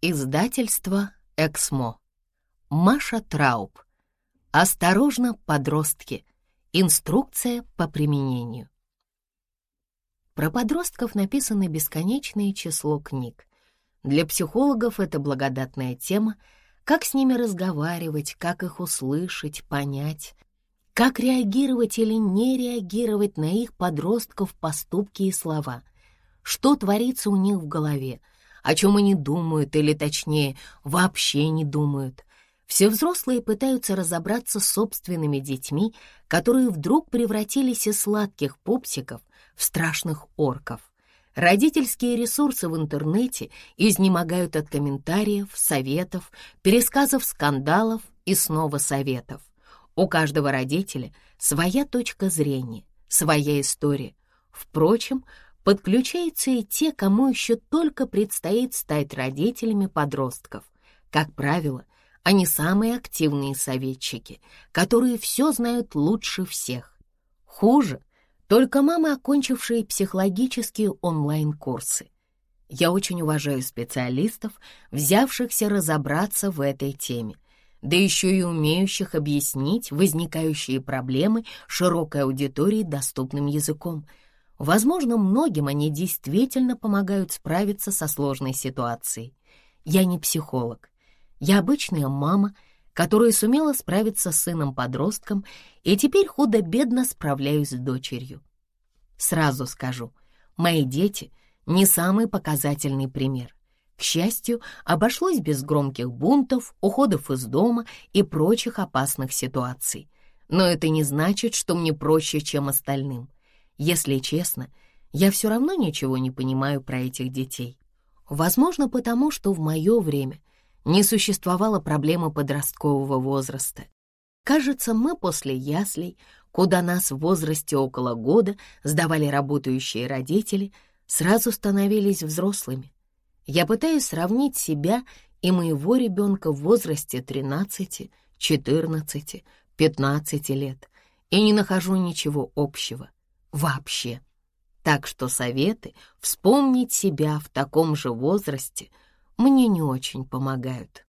Издательство «Эксмо». Маша Трауб. Осторожно, подростки. Инструкция по применению. Про подростков написано бесконечное число книг. Для психологов это благодатная тема, как с ними разговаривать, как их услышать, понять, как реагировать или не реагировать на их подростков поступки и слова, что творится у них в голове — о чем они думают, или точнее, вообще не думают. Все взрослые пытаются разобраться с собственными детьми, которые вдруг превратились из сладких пупсиков в страшных орков. Родительские ресурсы в интернете изнемогают от комментариев, советов, пересказов скандалов и снова советов. У каждого родителя своя точка зрения, своя история. Впрочем, Подключаются и те, кому еще только предстоит стать родителями подростков. Как правило, они самые активные советчики, которые все знают лучше всех. Хуже только мамы, окончившие психологические онлайн-курсы. Я очень уважаю специалистов, взявшихся разобраться в этой теме, да еще и умеющих объяснить возникающие проблемы широкой аудитории доступным языком — Возможно, многим они действительно помогают справиться со сложной ситуацией. Я не психолог. Я обычная мама, которая сумела справиться с сыном-подростком и теперь худо-бедно справляюсь с дочерью. Сразу скажу, мои дети — не самый показательный пример. К счастью, обошлось без громких бунтов, уходов из дома и прочих опасных ситуаций. Но это не значит, что мне проще, чем остальным. Если честно, я все равно ничего не понимаю про этих детей. Возможно, потому что в мое время не существовало проблемы подросткового возраста. Кажется, мы после яслей, куда нас в возрасте около года сдавали работающие родители, сразу становились взрослыми. Я пытаюсь сравнить себя и моего ребенка в возрасте 13, 14, 15 лет и не нахожу ничего общего вообще. Так что советы вспомнить себя в таком же возрасте мне не очень помогают.